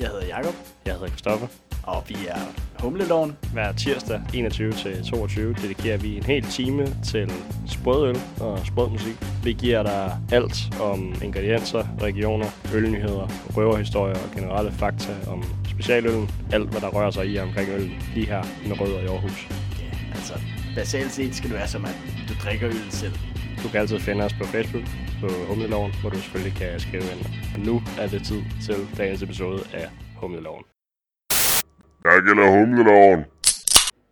Jeg hedder Jakob Jeg hedder Kristoffer. og vi er Humleloven. Hver tirsdag 21 til 22 dedikerer vi en hel time til sprødøl og sprødmusik. Vi giver dig alt om ingredienser, regioner, ølnyheder, røverhistorier og generelle fakta om specialøllen. Alt, hvad der rører sig i omkring øl, lige her med Rødder i Aarhus. Ja, altså, basalt set skal det være som, at du drikker øl selv. Du kan altid finde os på Facebook på Humleloven, hvor du selvfølgelig kan skrive ind. Nu er det tid til dagens episode af Humleloven. Der gælder humleloven.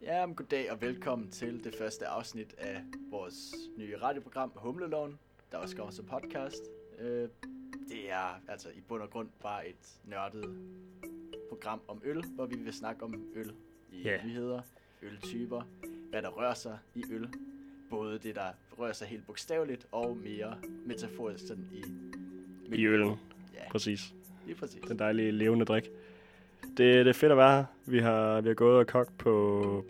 Ja, men goddag og velkommen til det første afsnit af vores nye radioprogram Humleloven, der også kommer som podcast. Øh, det er altså i bund og grund bare et nørdet program om øl, hvor vi vil snakke om øl i Ja. nyheder, øltyper, hvad der rører sig i øl. Både det, der rører sig helt bogstaveligt, og mere metaforisk sådan i... I øllen, Ja, præcis. lige præcis. Den dejlige levende drik. Det, det er fedt at være her. Vi har, vi har gået og kogt på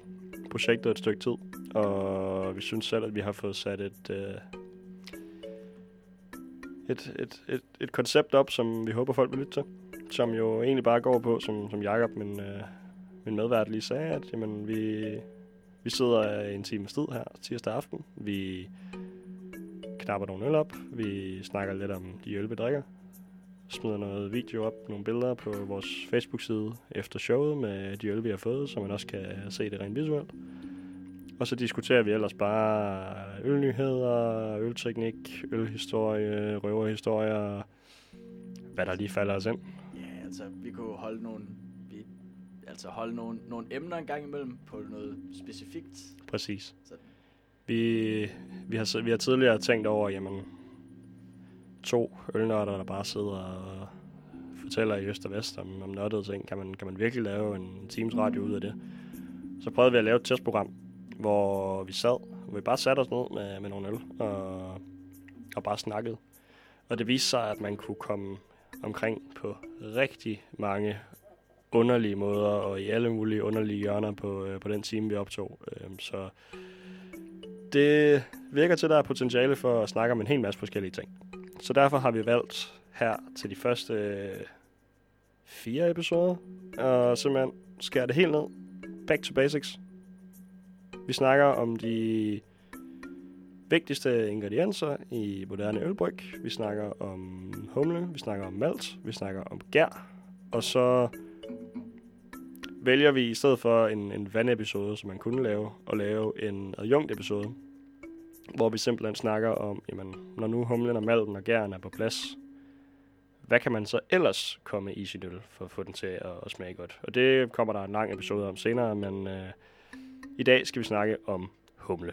projektet et stykke tid, og vi synes selv, at vi har fået sat et, øh, et, et, et, et koncept op, som vi håber, folk vil lytte til. Som jo egentlig bare går på, som, som Jacob, min, øh, min medvært, lige sagde, at jamen, vi, vi sidder øh, en times sted her tirsdag aften. Vi knapper nogle øl op. Vi snakker lidt om de øl, vi drikker smider noget video op, nogle billeder på vores Facebook-side efter showet med de øl, vi har fået, så man også kan se det rent visuelt. Og så diskuterer vi ellers bare ølnyheder, ølteknik, ølhistorie, røverhistorier, hvad der lige falder os ind. Ja, altså vi kunne holde nogle, altså holde nogle, nogle emner en gang imellem på noget specifikt. Præcis. Sådan. Vi, vi, har, vi har tidligere tænkt over, jamen, to ølnørder, der bare sidder og fortæller i øst og vest om, om nørdede ting. Kan man, kan man virkelig lave en Teams radio ud af det? Så prøvede vi at lave et testprogram, hvor vi sad, hvor vi bare satte os ned med, med nogle øl og, og bare snakkede. Og det viste sig, at man kunne komme omkring på rigtig mange underlige måder og i alle mulige underlige hjørner på, øh, på den time, vi optog. Øh, så det virker til, at der er potentiale for at snakke om en hel masse forskellige ting. Så derfor har vi valgt her til de første øh, fire episoder, og simpelthen skære det helt ned. Back to basics. Vi snakker om de vigtigste ingredienser i moderne ølbryg. Vi snakker om humle, vi snakker om malt, vi snakker om gær, og så vælger vi i stedet for en, en vandepisode, som man kunne lave, at lave en adjunkt episode, hvor vi simpelthen snakker om, jamen, når nu humlen og malten og gæren er på plads, hvad kan man så ellers komme i sin øl for at få den til at, at smage godt? Og det kommer der en lang episode om senere, men øh, i dag skal vi snakke om humle.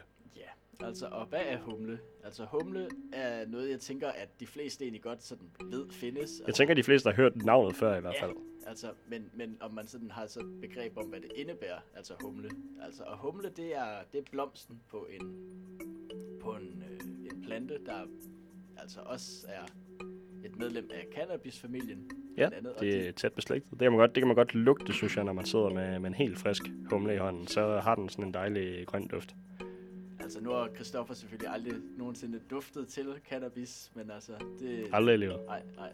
Ja, altså og hvad er humle? Altså humle er noget, jeg tænker, at de fleste egentlig godt sådan ved findes. Jeg tænker, de fleste har hørt navnet før i hvert Ja. fald. Altså, men, men om man sådan har så et begreb om, hvad det indebærer, altså humle. Altså, og humle, det er, det er blomsten på en, på en, øh, en plante, der altså også er et medlem af cannabisfamilien. Ja, andet, det er tæt beslægtet. Det kan man godt, det kan man godt lugte, synes jeg, når man sidder med, med en helt frisk humle i hånden. Så har den sådan en dejlig grøn duft. Altså, nu har Christoffer selvfølgelig aldrig nogensinde duftet til cannabis, men altså, det... Aldrig i livet. Nej, nej.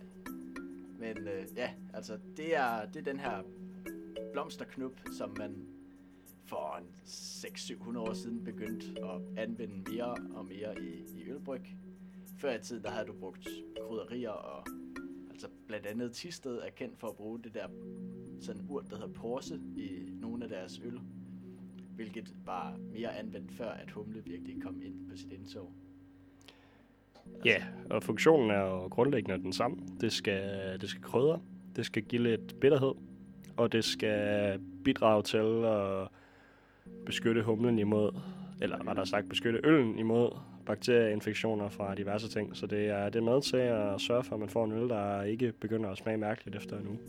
Men øh, ja, altså det er, det er den her blomsterknup, som man for en 600-700 år siden begyndte at anvende mere og mere i, i ølbryg. Før i tiden, der havde du brugt krydderier og altså blandt andet Tisted er kendt for at bruge det der sådan urt, der hedder porse i nogle af deres øl. Hvilket var mere anvendt før, at humle virkelig kom ind på sit indtog. Ja, og funktionen er jo grundlæggende den samme. Det skal, det skal krydre, det skal give lidt bitterhed, og det skal bidrage til at beskytte humlen imod, eller rettere sagt beskytte øllen imod bakterieinfektioner fra diverse ting. Så det er, det er med til at sørge for, at man får en øl, der ikke begynder at smage mærkeligt efter en uge.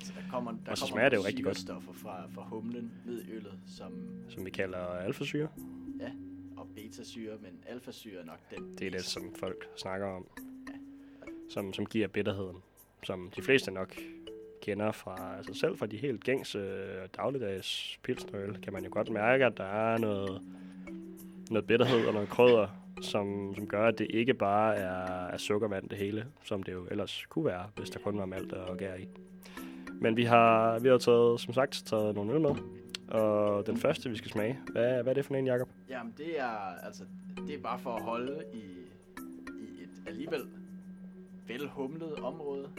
Så der kommer, der Og så smager det jo rigtig godt. syrestoffer fra, fra humlen ned i øllet, som Som vi kalder alfasyre. ja, og betasyre, men alfasyre er nok den. Det er det, som folk snakker om. Som, som giver bitterheden. Som de fleste nok kender fra, altså selv fra de helt gængse øh, dagligdags pilsnerøl, kan man jo godt mærke, at der er noget, noget bitterhed og noget krydder, som, som gør, at det ikke bare er, er sukkervand det hele, som det jo ellers kunne være, hvis der kun var malt og gær i. Men vi har, vi har taget, som sagt, taget nogle øl med. Og den første, vi skal smage, hvad, hvad er det for en, Jacob? Jamen, det er, altså, det er bare for at holde i, i et alligevel velhumlet område,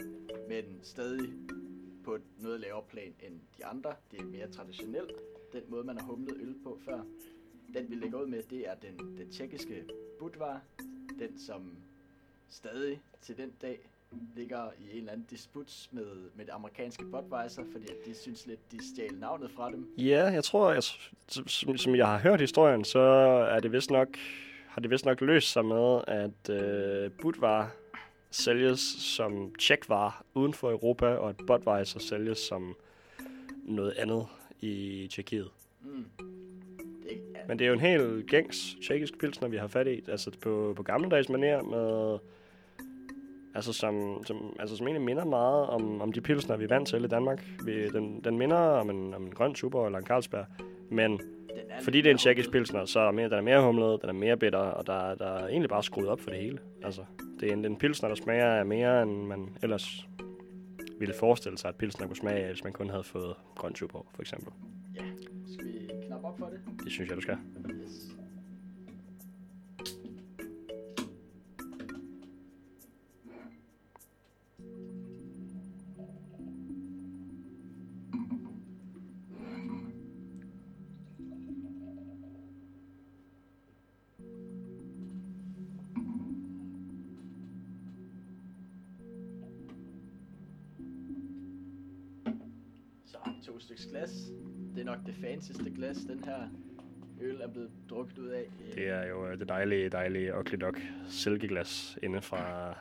men stadig på et noget lavere plan end de andre. Det er mere traditionelt, den måde, man har humlet øl på før. Den, vi lægger ud med, det er den, den tjekkiske Budvar. Den, som stadig til den dag ligger i en eller anden disput med, med det amerikanske Budweiser, fordi de synes lidt, de stjal navnet fra dem. Ja, jeg tror, jeg, som, som jeg har hørt historien, så er det vist nok, har det vist nok løst sig med, at øh, Budvar sælges som tjekvar uden for Europa, og at Budweiser sælges som noget andet i Tjekkiet. Mm. Det, ja, Men det er jo en helt gængs tjekkisk pilsner, vi har fat i. Altså på, på gammeldags manér med... Altså som, som, altså som egentlig minder meget om, om de pilsner, vi er vant til i Danmark. Vi, den, den minder om en, om en grøn super eller en Carlsberg. Men fordi det er en tjekkisk pilsner, så er mere, den er mere humlet, den er mere bitter, og der, der er egentlig bare skruet op for det hele. Altså, det er en, en pilsner, der smager af mere, end man ellers ville forestille sig, at pilsner kunne smage af, hvis man kun havde fået grøn super, for eksempel. Ja, skal vi knappe op for det? Det synes jeg, du skal. Yes. To stykker glas. Det er nok det fancyste glas, den her øl er blevet drukket ud af. Det er jo øh, det dejlige, dejlige Ugly Dog silkeglas inde fra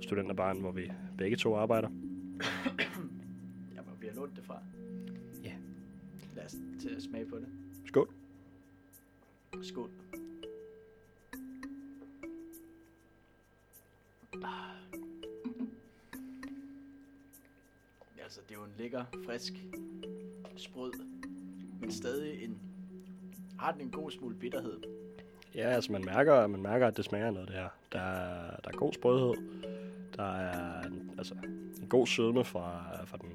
studenterbarn, hvor vi begge to arbejder. Ja, hvor vi har lånt det fra. Ja. Lad os til at smage på det. Skål. Skål. Det er jo en lækker, frisk, sprød, men stadig en... Har den en god smule bitterhed. Ja, altså man mærker, man mærker, at det smager noget, det her. Der er, der er god sprødhed. Der er en, altså, en god sødme fra, fra den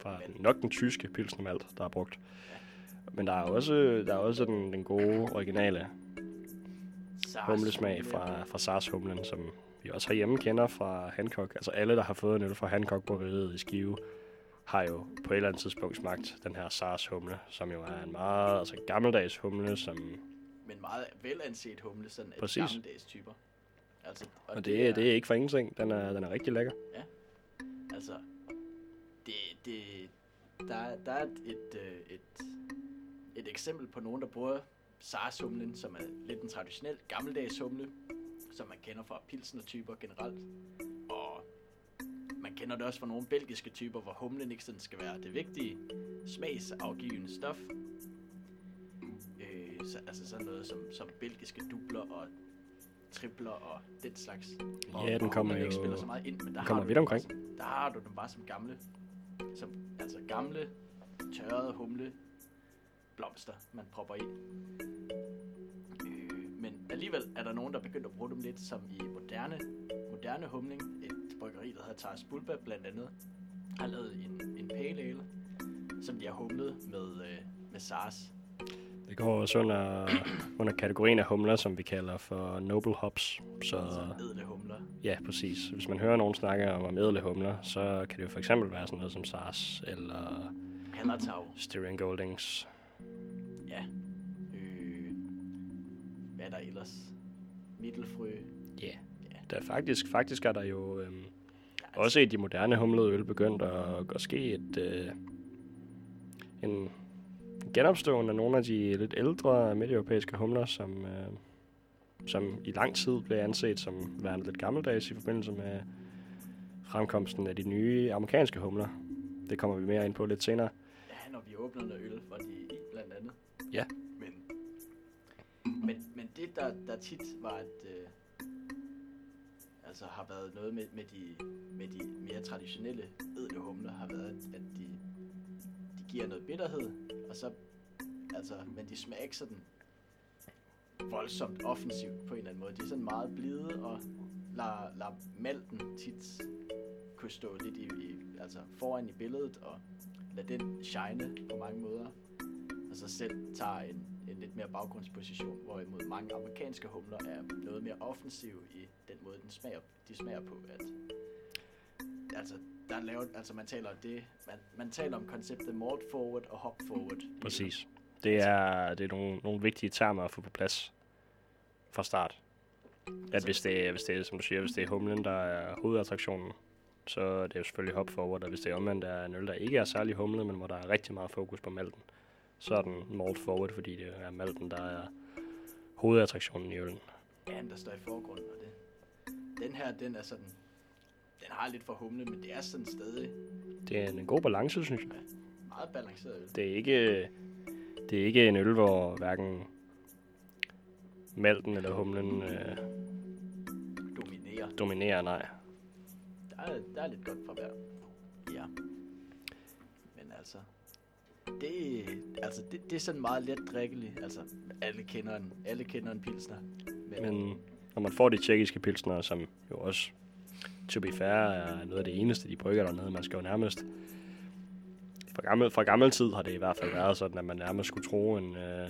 fra den, nok den tyske pilsnermalt, der er brugt. Men der er også, der er også den, den gode, originale humlesmag fra, fra Sars humlen, som vi også herhjemme kender fra Hancock. Altså alle, der har fået en øl fra Hancock bryggeriet i Skive, har jo på et eller andet tidspunkt smagt den her Sars humle, som jo er en meget altså gammeldags humle, som Men meget velanset humle, sådan et gammeldags typer. Altså, Og det, er, det er ikke for ingenting. Den er, den er rigtig lækker. Altså, det, det, der, der er et, et, øh, et, et eksempel på nogen, der bruger SARS-humlen, som er lidt en traditionel gammeldags humle, som man kender fra pilsner-typer generelt. Og man kender det også fra nogle belgiske typer, hvor humlen ikke sådan skal være det vigtige smagsafgivende stof. Øh, så, altså sådan noget som, som belgiske dubler og tripler og den slags. Og, Ja, den og kommer ikke spiller så meget ind, men der kommer har vidt den omkring. som- Der har du dem bare som gamle, som, altså gamle, tørrede humle blomster, man propper i. Alligevel er der nogen, der er begyndt at bruge dem lidt som i moderne, moderne humling. Et bryggeri, der hedder Tars Bulba blandt andet, har lavet en, en pale ale, som de har humlet med, øh, med SARS. Det går også under, under kategorien af humler, som vi kalder for noble hops. Så Altså edle humler. ja, præcis. Hvis man hører nogen snakke om, om edle humler, så kan det jo for eksempel være sådan noget som SARS eller Hallertau. Styrian Goldings. Ja. Der er faktisk, faktisk er der jo øhm, også i de moderne humlede øl begyndt at, at ske et, øh, en genopståen af nogle af de lidt ældre midteuropæiske humler, som, øh, som i lang tid blev anset som værende lidt gammeldags i forbindelse med fremkomsten af de nye amerikanske humler. Det kommer vi mere ind på lidt senere. Ja, når vi åbner noget øl, var de i blandt andet. Ja. Men, men, men det, der, der tit var, at øh, altså har været noget med, med, de, med de mere traditionelle edle humler, har været, at, at de, de giver noget bitterhed, og så, altså, men de smager ikke sådan voldsomt offensivt på en eller anden måde. De er sådan meget blide og lader, lader malten tit kunne stå lidt i, i, altså foran i billedet og lade den shine på mange måder. Og så selv tager en, en lidt mere baggrundsposition, hvorimod mange amerikanske humler er noget mere offensive i den måde, den smager, de smager på. At, altså, der er altså man taler, det, man, man taler om konceptet malt forward og hop forward. Præcis. Det er, det er nogle, nogle vigtige termer at få på plads fra start. At hvis det, hvis det er, som du siger, hvis det er humlen, der er hovedattraktionen, så det er jo selvfølgelig hop forward, og hvis det er omvendt, der er en øl, der ikke er særlig humlet, men hvor der er rigtig meget fokus på malten, så er den malt forward, fordi det er malten, der er hovedattraktionen i øllen. Ja, der står i forgrunden, og det. Den her, den er sådan, den har lidt for humle, men det er sådan stadig Det er en god balance, synes jeg. meget balanceret øl. Det er ikke, det er ikke en øl, hvor hverken malten eller humlen øh, Dominerer. dominerer, nej. Der er, der er lidt godt fra hver. Ja. Men altså, det, altså det, det er sådan meget let drikkeligt. Altså, alle kender en, alle kender en pilsner. Men, Men når man får de tjekkiske pilsner, som jo også, to be fair, er noget af det eneste, de brygger dernede, man skal jo nærmest... Fra gammel, fra gammel tid har det i hvert fald været sådan, at man nærmest skulle tro en, øh,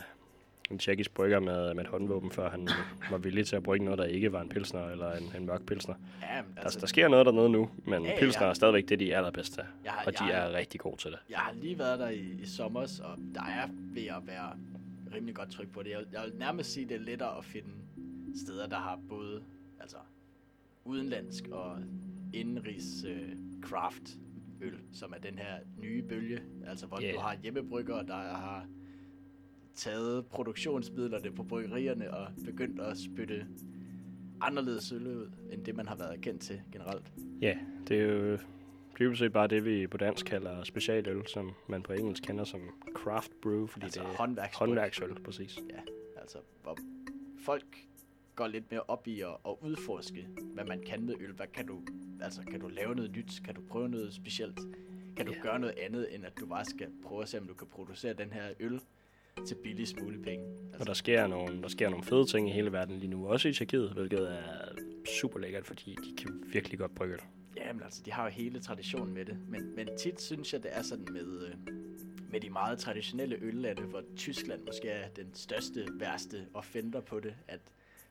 en tjekkisk brygger med, med et håndvåben, før han var villig til at brygge noget, der ikke var en pilsner eller en, en mørk pilsner. ja, men Altså, altså, der sker noget dernede nu, men Ja, ja, ja, pilsner ja. er stadigvæk det, de er allerbedst til. jeg, har, Og de er rigtig gode til det. jeg har lige været der i, i sommer, og der er ved at være rimelig godt tryk på det. Jeg, jeg vil nærmest sige, det er lettere at finde steder, der har både altså, udenlandsk og indenrigs øh, craft øl, som er den her nye bølge. Altså, hvor Ja. du har hjemmebryggere, der har taget produktionsmidlerne på bryggerierne og begyndt at spytte anderledes øl ud, end det man har været kendt til generelt. Ja, det er jo dybest set bare det, vi på dansk kalder specialøl, som man på engelsk kender som craft brew, fordi Altså det er håndværksbryg. håndværksøl, præcis. Altså, hvor folk går lidt mere op i at, at udforske, hvad man kan med øl. Hvad kan du, altså, kan du lave noget nyt? Kan du prøve noget specielt? Kan du Ja. gøre noget andet, end at du bare skal prøve at se, om du kan producere den her øl til billigst mulige penge? Og Altså, der sker, nogle, der sker nogle fede ting i hele verden lige nu, også i Tjekkiet, hvilket er super lækkert, fordi de kan virkelig godt brygge øl. Jamen altså, de har jo hele traditionen med det. Men, men tit synes jeg, det er sådan med, øh, med de meget traditionelle øllande, hvor Tyskland måske er den største, værste offender på det, at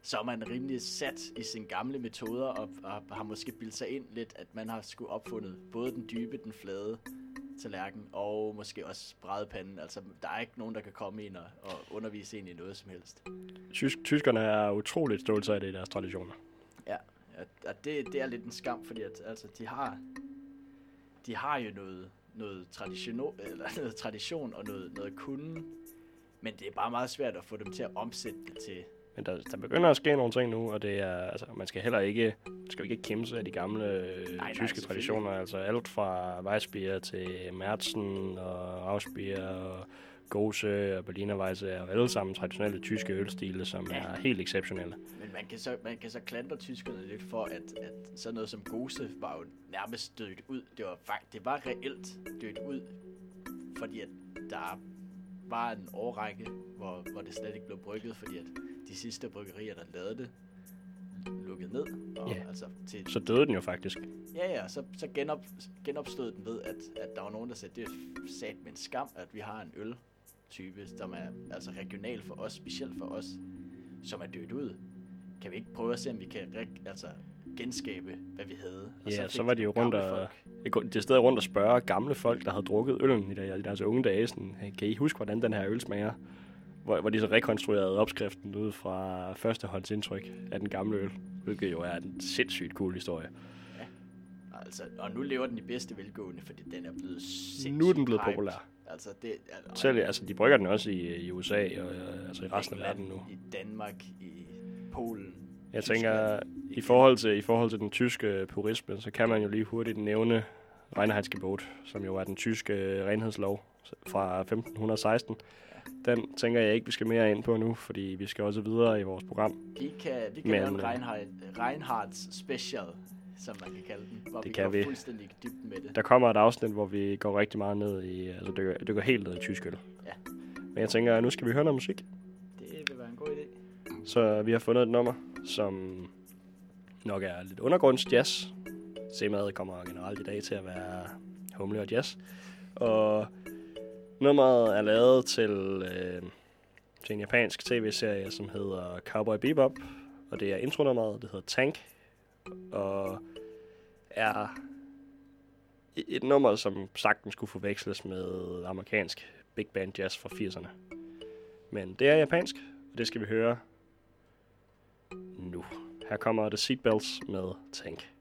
så er man rimelig sat i sine gamle metoder, og, og har måske bildt sig ind lidt, at man har skulle opfundet både den dybe, den flade tallerken, og måske også brædepanden. Altså, der er ikke nogen, der kan komme ind og, og undervise en i noget som helst. Tysk, tyskerne er utroligt stolte af det i deres traditioner. Ja, ja og det, det er lidt en skam, fordi at, altså, de har de har jo noget, noget, tradition, eller noget tradition og noget, noget kunden, men det er bare meget svært at få dem til at omsætte det til. Men der, der begynder at ske nogle ting nu, og det er, altså, man skal heller ikke, man skal ikke kæmpe sig af de gamle øh, nej, tyske selvfølgelig. traditioner. Altså alt fra Weissbier til Märzen og Ausbier og Gose og Berliner Weisse er alle sammen traditionelle tyske ølstile, som Ja. er helt exceptionelle. Men man kan så, man kan så klandre tyskerne lidt for, at, at sådan noget som Gose var jo nærmest dødt ud. Det var, fakt, det var reelt dødt ud, fordi at der var en årrække, hvor, hvor det slet ikke blev brygget, fordi at de sidste bryggerier, der lavede det, lukkede ned. Og Ja. altså til, Så døde den jo faktisk. Ja, ja, så, så genop, genopstod den ved, at, at der var nogen, der sagde, det er sat med en skam, at vi har en øl-type, som er altså regional for os, specielt for os, som er dødt ud. Kan vi ikke prøve at se, om vi kan rek- altså, genskabe, hvad vi havde? Og Ja, fik så var de jo rundt og- det stedet rundt og spørger gamle folk, der havde drukket øllen i deres unge dage, sådan, "Hey, kan I huske, hvordan den her øl smager? Hvor, hvor de så rekonstruerede opskriften ud fra førstehåndsindtryk af den gamle øl, hvilket jo er en sindssygt cool historie. Altså, og nu lever den i bedste velgående, fordi den er blevet sindssygt Nu er den blevet hyped. populær. Altså, det, al- Selv, altså, de brygger den også i, i USA og altså i resten af verden nu. I Danmark, i Polen. Jeg Tyskland. tænker, i forhold, til, i forhold til den tyske purisme, så kan man jo lige hurtigt nævne Reinheitsgebot, som jo er den tyske renhedslov fra 1516. Den tænker jeg ikke, vi skal mere ind på nu, fordi vi skal også videre i vores program. Vi kan, vi kan Men, lave en Reinhardt, Reinhardts special, som man kan kalde den, hvor Det vi kan går vi. fuldstændig dybden med det. Der kommer et afsnit, hvor vi går rigtig meget ned i, altså dykker, dykker helt ned i tysk øl. Ja. Men jeg tænker, at nu skal vi høre noget musik. Det vil være en god idé. Så vi har fundet et nummer, som nok er lidt undergrundsjazz. Temaet kommer generelt i dag til at være humle og jazz. Og nummeret er lavet til, øh, til en japansk tv-serie, som hedder Cowboy Bebop. Og det er intronummeret, det hedder Tank. Og er et nummer, som sagtens kunne forveksles med amerikansk big band jazz fra 80'erne. Men det er japansk, og det skal vi høre nu. Her kommer The Seatbelts med Tank.